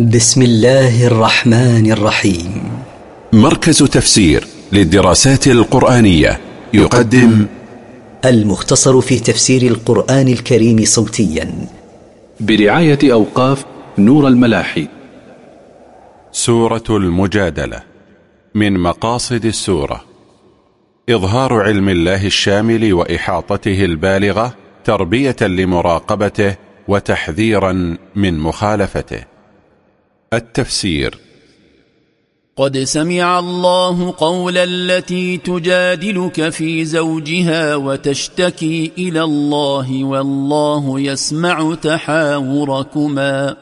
بسم الله الرحمن الرحيم. مركز تفسير للدراسات القرآنية يقدم المختصر في تفسير القرآن الكريم صوتيا. برعاية أوقاف نور الملاحي. سورة المجادلة من مقاصد السورة. إظهار علم الله الشامل وإحاطته البالغة تربية لمراقبته وتحذيرا من مخالفته. التفسير. قد سمع الله قول التي تجادلك في زوجها وتشتكي إلى الله والله يسمع تحاوركما.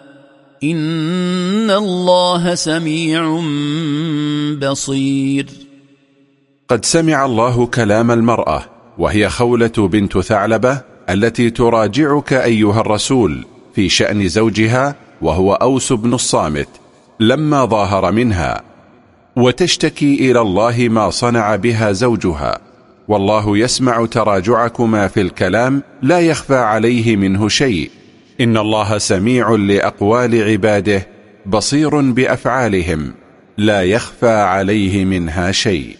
إن الله سميع بصير. قد سمع الله كلام المرأة وهي خولة بنت ثعلبة التي تراجعك أيها الرسول في شأن زوجها وهو أوس بن الصامت لما ظاهر منها. وتشتكي إلى الله ما صنع بها زوجها. والله يسمع تراجعكما في الكلام لا يخفى عليه منه شيء. إن الله سميع لأقوال عباده بصير بأفعالهم لا يخفى عليه منها شيء.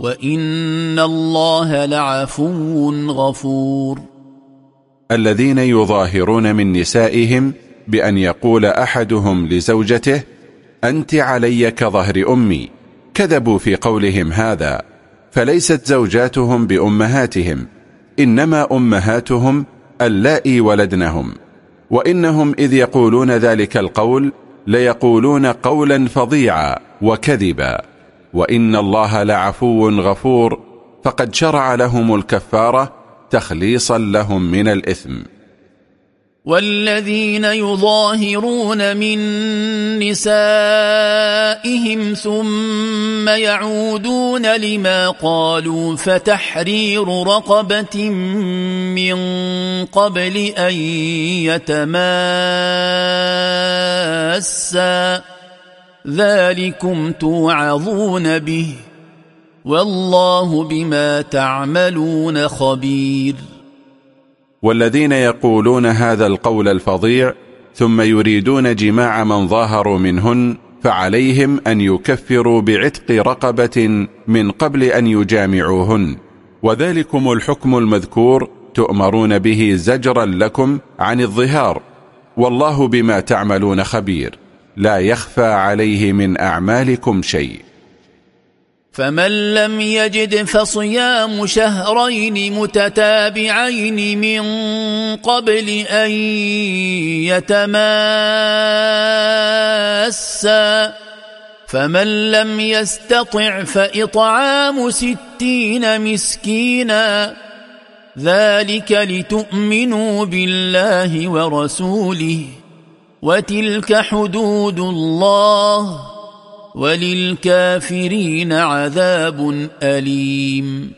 وإن الله لعفو غفور. الذين يظاهرون من نسائهم بأن يقول أحدهم لزوجته أنت علي كظهر أمي. كذبوا في قولهم هذا فليست زوجاتهم بأمهاتهم إنما أمهاتهم اللائي ولدنهم. وإنهم إذ يقولون ذلك القول ليقولون قولا فظيعا وكذبا. وإن الله لعفو غفور فقد شرع لهم الكفارة تخليصا لهم من الإثم. والذين يظاهرون من نسائهم ثم يعودون لما قالوا فتحرير رقبة من قبل أن يتماسا. ذلكم توعظون به والله بما تعملون خبير. والذين يقولون هذا القول الفظيع ثم يريدون جماع من ظاهروا منهن فعليهم أن يكفروا بعتق رقبة من قبل أن يجامعوهن. وذلكم الحكم المذكور تؤمرون به زجرا لكم عن الظهار والله بما تعملون خبير. لا يخفى عليه من أعمالكم شيء. فمن لم يجد فصيام شهرين متتابعين من قبل أن يتماسا. فمن لم يستطع فإطعام ستين مسكينا. ذلك لتؤمنوا بالله ورسوله. وتلك حدود الله وللكافرين عذاب أليم.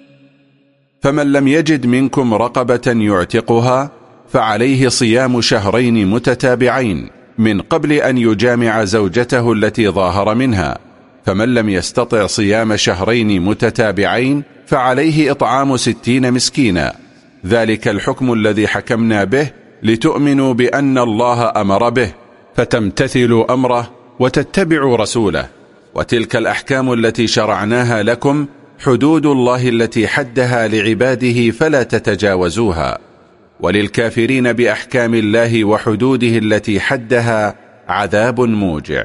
فمن لم يجد منكم رقبة يعتقها فعليه صيام شهرين متتابعين من قبل أن يجامع زوجته التي ظاهر منها. فمن لم يستطع صيام شهرين متتابعين فعليه إطعام ستين مسكينا. ذلك الحكم الذي حكمنا به لتؤمنوا بأن الله أمر به فتمتثلوا أمره وتتبعوا رسوله. وتلك الأحكام التي شرعناها لكم حدود الله التي حدها لعباده فلا تتجاوزوها. وللكافرين بأحكام الله وحدوده التي حدها عذاب موجع.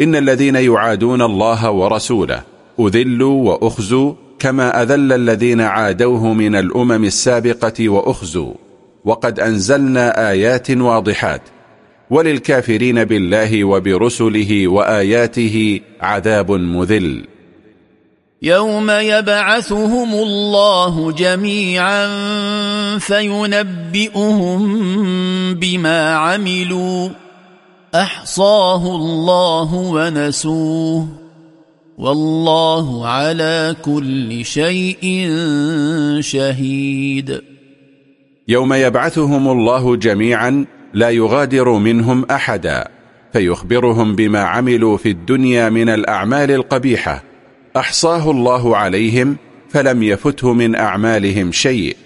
إن الذين يعادون الله ورسوله أذلوا وأخزوا كما أذل الذين عادوه من الأمم السابقة وأخزوا. وقد أنزلنا آيات واضحات. وللكافرين بالله وبرسله وآياته عذاب مذل. يوم يبعثهم الله جميعا فينبئهم بما عملوا. أحصاه الله ونسوه والله على كل شيء شهيد. يوم يبعثهم الله جميعا لا يغادر منهم أحدا فيخبرهم بما عملوا في الدنيا من الأعمال القبيحة. أحصاه الله عليهم فلم يفته من أعمالهم شيء.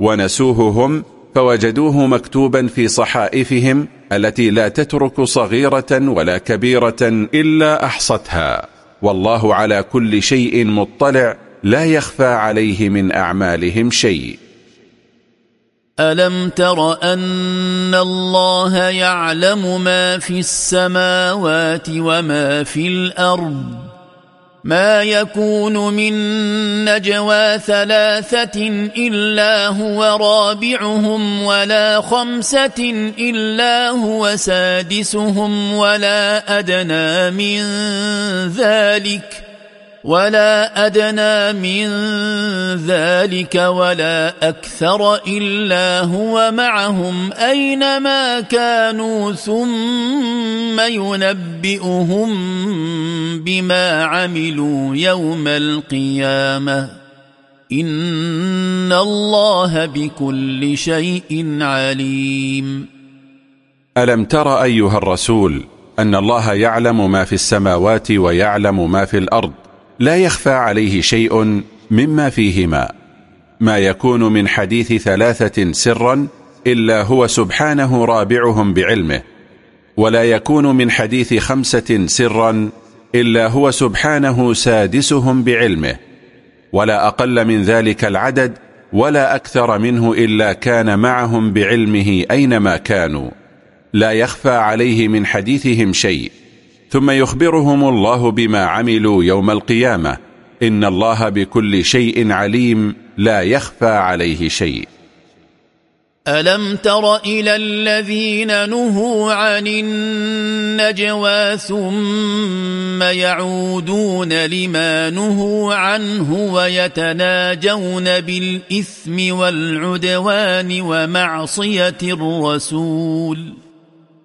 ونسوه هم فوجدوه مكتوبا في صحائفهم التي لا تترك صغيرة ولا كبيرة إلا أحصتها. والله على كل شيء مطلع لا يخفى عليه من أعمالهم شيء. ألم تر أن الله يعلم ما في السماوات وما في الأرض؟ ما يكون من نجوى ثلاثة إلا هو رابعهم ولا خمسة إلا هو سادسهم ولا أدنى من ذلك ۖ ولا أدنى من ذلك ولا أكثر إلا هو معهم أينما كانوا ثم ينبئهم بما عملوا يوم القيامة. إن الله بكل شيء عليم. ألم تر أيها الرسول أن الله يعلم ما في السماوات ويعلم ما في الأرض؟ لا يخفى عليه شيء مما فيهما ما يكون من حديث ثلاثة سرا إلا هو سبحانه رابعهم بعلمه ولا يكون من حديث خمسة سرا إلا هو سبحانه سادسهم بعلمه ولا أقل من ذلك العدد ولا أكثر منه إلا كان معهم بعلمه أينما كانوا. لا يخفى عليه من حديثهم شيء. ثم يخبرهم الله بما عملوا يوم القيامة. إن الله بكل شيء عليم لا يخفى عليه شيء. ألم تر إلى الذين نهوا عن النجوى ثم يعودون لما نهوا عنه ويتناجون بالإثم والعدوان ومعصية الرسول؟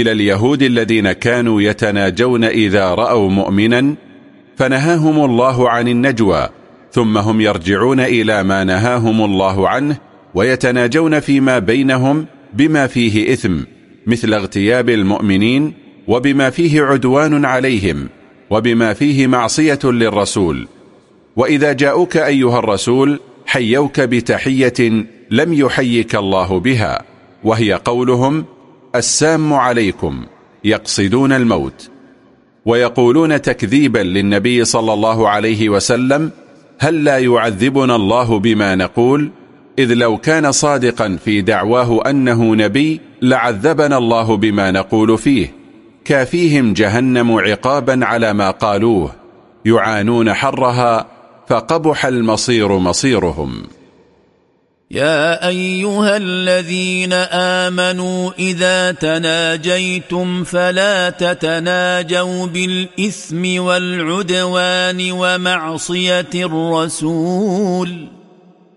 إلى اليهود الذين كانوا يتناجون إذا رأوا مؤمنا فنهاهم الله عن النجوى ثم هم يرجعون إلى ما نهاهم الله عنه ويتناجون فيما بينهم بما فيه إثم مثل اغتياب المؤمنين وبما فيه عدوان عليهم وبما فيه معصية للرسول. وإذا جاءوك أيها الرسول حيوك بتحية لم يحيك الله بها وهي قولهم السام عليكم يقصدون الموت ويقولون تكذيبا للنبي صلى الله عليه وسلم هل لا يعذبنا الله بما نقول إذ لو كان صادقا في دعواه أنه نبي لعذبنا الله بما نقول فيه كافيهم جهنم عقابا على ما قالوه يعانون حرها فقبح المصير مصيرهم يا أيها الذين آمنوا إذا تناجيتم فلا تتناجوا بالإثم والعدوان ومعصية الرسول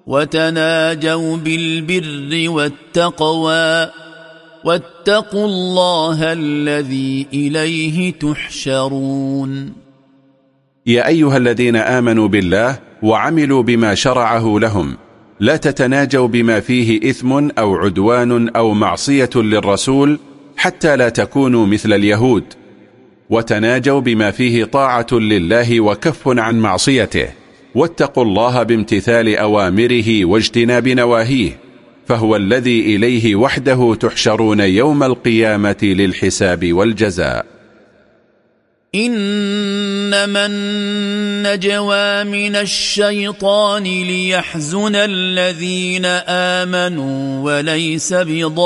وتناجوا بالبر والتقوى واتقوا الله الذي إليه تحشرون. يا أيها الذين آمنوا بالله وعملوا بما شرعه لهم لا تتناجوا بما فيه إثم أو عدوان أو معصية للرسول حتى لا تكونوا مثل اليهود. وتناجوا بما فيه طاعة لله وكف عن معصيته. واتقوا الله بامتثال أوامره واجتناب نواهيه. فهو الذي إليه وحده تحشرون يوم القيامة للحساب والجزاء. إنما النجوى من الشيطان ليحزن الذين آمنوا وليس بضارهم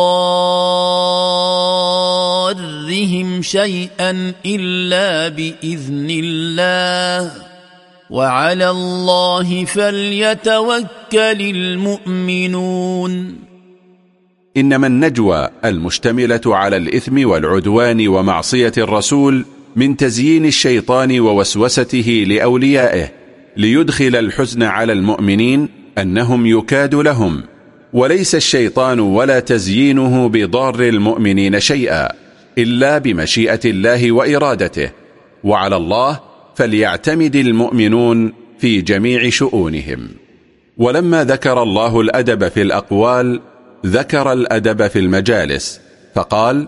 شيئا إلا بإذن الله. وعلى الله فليتوكل المؤمنون. إنما النجوى المشتملة على الإثم والعدوان ومعصية الرسول من تزيين الشيطان ووسوسته لأوليائه ليدخل الحزن على المؤمنين أنهم يكاد لهم. وليس الشيطان ولا تزيينه بضار المؤمنين شيئا إلا بمشيئة الله وإرادته. وعلى الله فليعتمد المؤمنون في جميع شؤونهم. ولما ذكر الله الأدب في الأقوال ذكر الأدب في المجالس فقال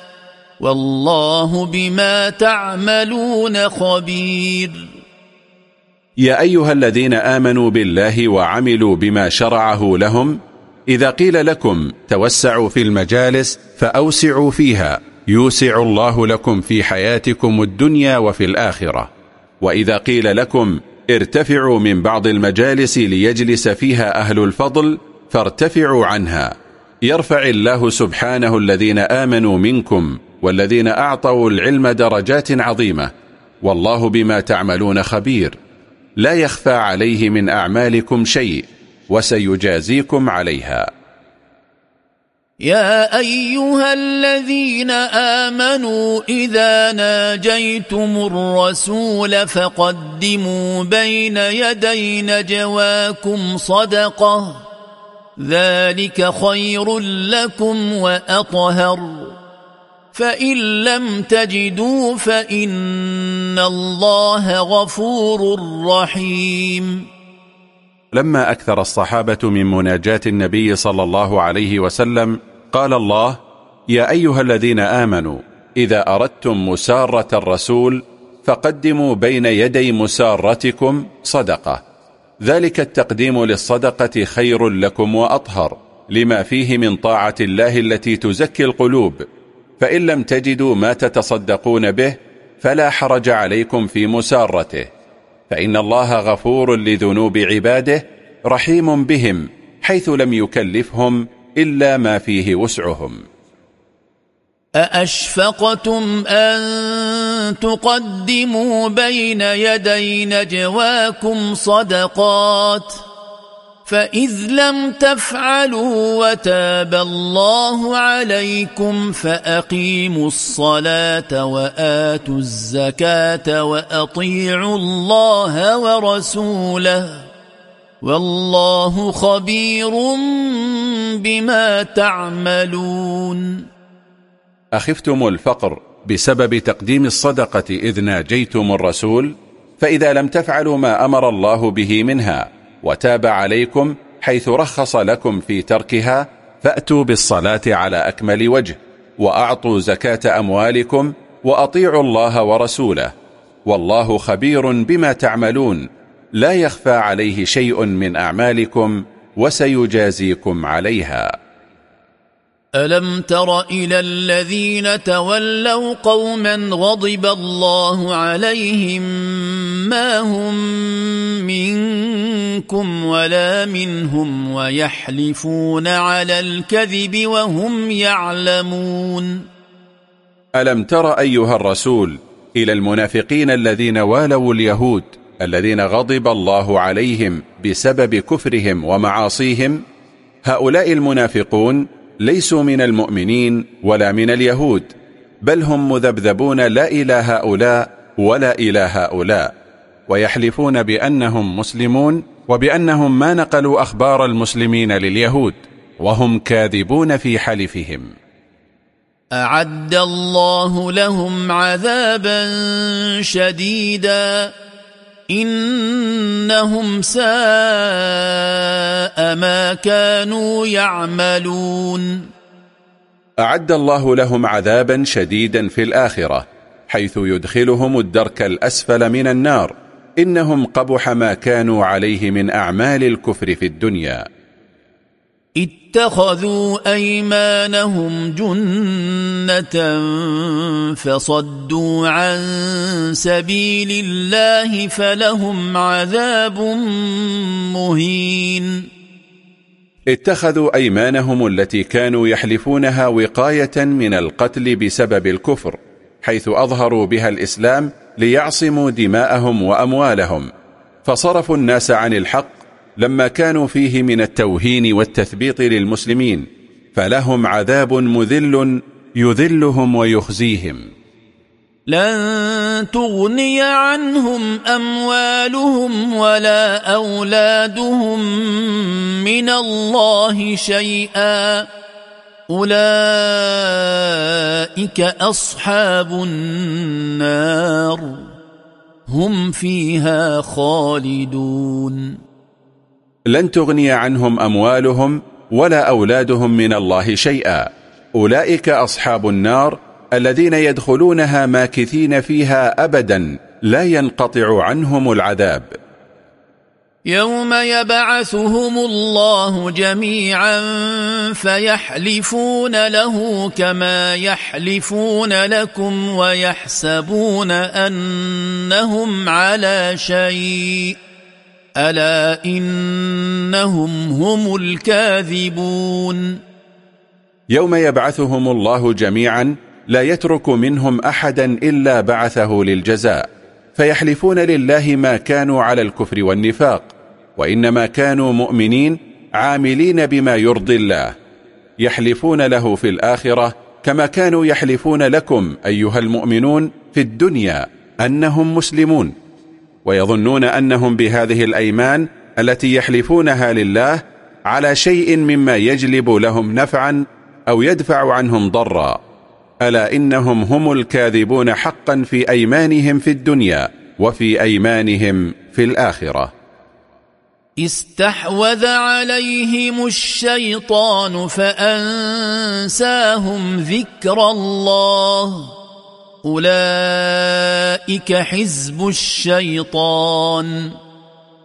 والله بما تعملون خبير. يا أيها الذين آمنوا بالله وعملوا بما شرعه لهم إذا قيل لكم توسعوا في المجالس فأوسعوا فيها يوسع الله لكم في حياتكم الدنيا وفي الآخرة. وإذا قيل لكم ارتفعوا من بعض المجالس ليجلس فيها أهل الفضل فارتفعوا عنها. يرفع الله سبحانه الذين آمنوا منكم والذين أعطوا العلم درجات عظيمة. والله بما تعملون خبير. لا يخفى عليه من أعمالكم شيء وسيجازيكم عليها. يا أيها الذين آمنوا إذا ناجيتم الرسول فقدموا بين يدي نجواكم صدقة. ذلك خير لكم وأطهر. فإن لم تجدوا فإن الله غفور رحيم. لما أكثر الصحابة من مناجاة النبي صلى الله عليه وسلم قال الله يا أيها الذين آمنوا إذا أردتم مسارة الرسول فقدموا بين يدي مسارتكم صدقة. ذلك التقديم للصدقة خير لكم وأطهر لما فيه من طاعة الله التي تزكي القلوب. فإن لم تجدوا ما تتصدقون به فلا حرج عليكم في مسارته فإن الله غفور لذنوب عباده رحيم بهم حيث لم يكلفهم إلا ما فيه وسعهم أأشفقتم أن تقدموا بين يدي نجواكم صدقات ؟ فإذ لم تفعلوا وتاب الله عليكم فأقيموا الصلاة وآتوا الزكاة وأطيعوا الله ورسوله والله خبير بما تعملون. أخفتم الفقر بسبب تقديم الصدقة إذ ناجيتم الرسول فإذا لم تفعلوا ما أمر الله به منها. وتاب عليكم حيث رخص لكم في تركها فأتوا بالصلاة على أكمل وجه وأعطوا زكاة أموالكم وأطيعوا الله ورسوله. والله خبير بما تعملون لا يخفى عليه شيء من أعمالكم وسيجازيكم عليها. ألم تر إلى الذين تولوا قوما غضب الله عليهم ما هم منكم ولا منهم ويحلفون على الكذب وهم يعلمون ألم تر أيها الرسول إلى المنافقين الذين والوا اليهود الذين غضب الله عليهم بسبب كفرهم ومعاصيهم؟ هؤلاء المنافقون ليسوا من المؤمنين ولا من اليهود بل هم مذبذبون لا إلى هؤلاء ولا إلى هؤلاء ويحلفون بأنهم مسلمون وبأنهم ما نقلوا أخبار المسلمين لليهود وهم كاذبون في حلفهم. أعد الله لهم عذابا شديدا. إنهم ساء ما كانوا يعملون. أعد الله لهم عذابا شديدا في الآخرة حيث يدخلهم الدرك الأسفل من النار. إنهم قبح ما كانوا عليه من أعمال الكفر في الدنيا. اتخذوا أيمانهم جنة فصدوا عن سبيل الله فلهم عذاب مهين. اتخذوا أيمانهم التي كانوا يحلفونها وقاية من القتل بسبب الكفر حيث أظهروا بها الإسلام ليعصموا دماءهم وأموالهم. فصرفوا الناس عن الحق لما كانوا فيه من التوهين والتثبيط للمسلمين فلهم عذاب مذل يذلهم ويخزيهم. لن تغني عنهم أموالهم ولا أولادهم من الله شيئا. أولئك أصحاب النار. هم فيها خالدون. لن تغني عنهم أموالهم ولا أولادهم من الله شيئا. أولئك أصحاب النار الذين يدخلونها ماكثين فيها أبدا لا ينقطع عنهم العذاب. يوم يبعثهم الله جميعا فيحلفون له كما يحلفون لكم ويحسبون أنهم على شيء. ألا إنهم هم الكاذبون يوم يبعثهم الله جميعا لا يترك منهم أحدا إلا بعثه للجزاء فيحلفون لله ما كانوا على الكفر والنفاق وإنما كانوا مؤمنين عاملين بما يرضي الله يحلفون له في الآخرة كما كانوا يحلفون لكم أيها المؤمنون في الدنيا أنهم مسلمون. ويظنون أنهم بهذه الأيمان التي يحلفونها لله على شيء مما يجلب لهم نفعا أو يدفع عنهم ضرا. ألا إنهم هم الكاذبون حقا في أيمانهم في الدنيا وفي أيمانهم في الآخرة. استحوذ عليهم الشيطان فأنساهم ذكر الله. أولئك حزب الشيطان.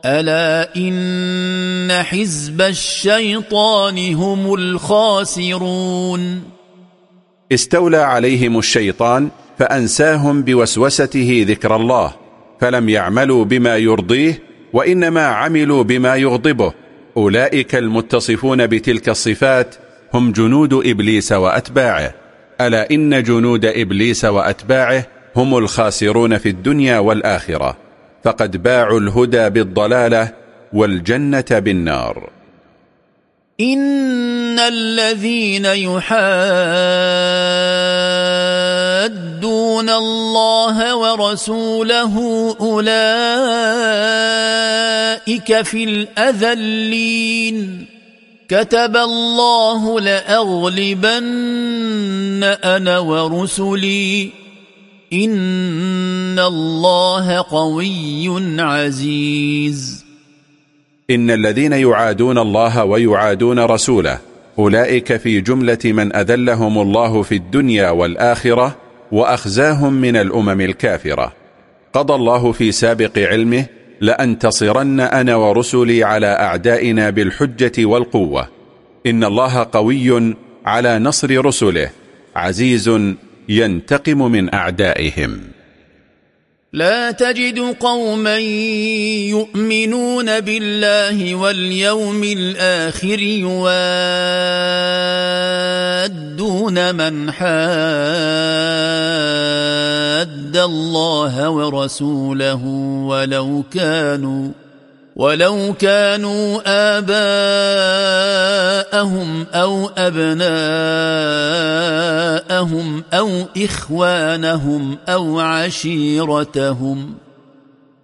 ألا إن حزب الشيطان هم الخاسرون. استولى عليهم الشيطان فأنساهم بوسوسته ذكر الله فلم يعملوا بما يرضيه وإنما عملوا بما يغضبه. أولئك المتصفون بتلك الصفات هم جنود إبليس وأتباعه. ألا إن جنود إبليس وأتباعه هم الخاسرون في الدنيا والآخرة فقد باعوا الهدى بالضلالة والجنة بالنار. إن الذين يحادون الله ورسوله أولئك في الأذلين. كتب الله لأغلبن أنا ورسلي. إن الله قوي عزيز. إن الذين يعادون الله ويعادون رسوله أولئك في جملة من أذلهم الله في الدنيا والآخرة وأخزاهم من الأمم الكافرة. قضى الله في سابق علمه لأنتصرن أنا ورسلي على أعدائنا بالحجة والقوة. إن الله قوي على نصر رسله عزيز ينتقم من أعدائهم. لا تجد قوما يؤمنون بالله واليوم الآخر يوادون من حاد الله ورسوله ولو كانوا ولو كانوا آباءهم أو أبناءهم أو إخوانهم أو عشيرتهم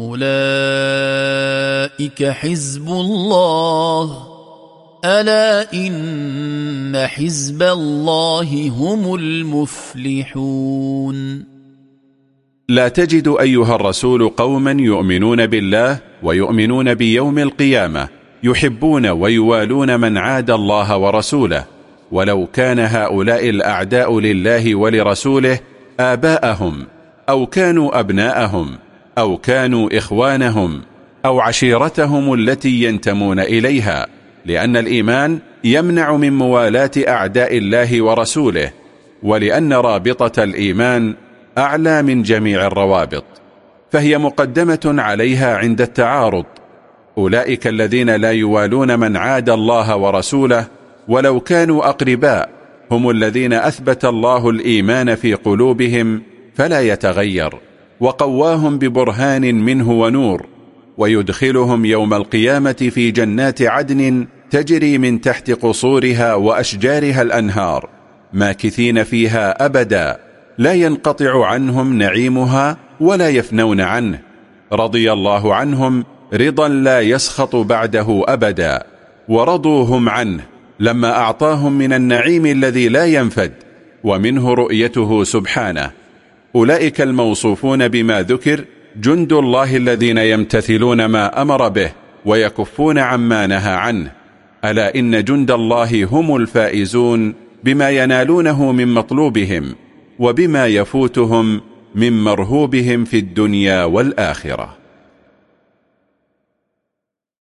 أولئك حزب الله. ألا إن حزب الله هم المفلحون. لا تجد أيها الرسول قوما يؤمنون بالله ويؤمنون بيوم القيامة يحبون ويوالون من عاد الله ورسوله. ولو كان هؤلاء الأعداء لله ولرسوله آباءهم أو كانوا أبناءهم أو كانوا إخوانهم أو عشيرتهم التي ينتمون إليها لأن الإيمان يمنع من موالاة أعداء الله ورسوله ولأن رابطة الإيمان أعلى من جميع الروابط فهي مقدمة عليها عند التعارض. أولئك الذين لا يوالون من عاد الله ورسوله ولو كانوا أقرباء هم الذين أثبت الله الإيمان في قلوبهم فلا يتغير. وقواهم ببرهان منه ونور ويدخلهم يوم القيامة في جنات عدن تجري من تحت قصورها وأشجارها الأنهار ماكثين فيها أبدا لا ينقطع عنهم نعيمها ولا يفنون عنه. رضي الله عنهم رضا لا يسخط بعده أبدا ورضوا هم عنه لما أعطاهم من النعيم الذي لا ينفد ومنه رؤيته سبحانه. أولئك الموصوفون بما ذكر جند الله الذين يمتثلون ما أمر به ويكفون عما نهى عنه. ألا إن جند الله هم الفائزون بما ينالونه من مطلوبهم وبما يفوتهم من مرهوبهم في الدنيا والآخرة.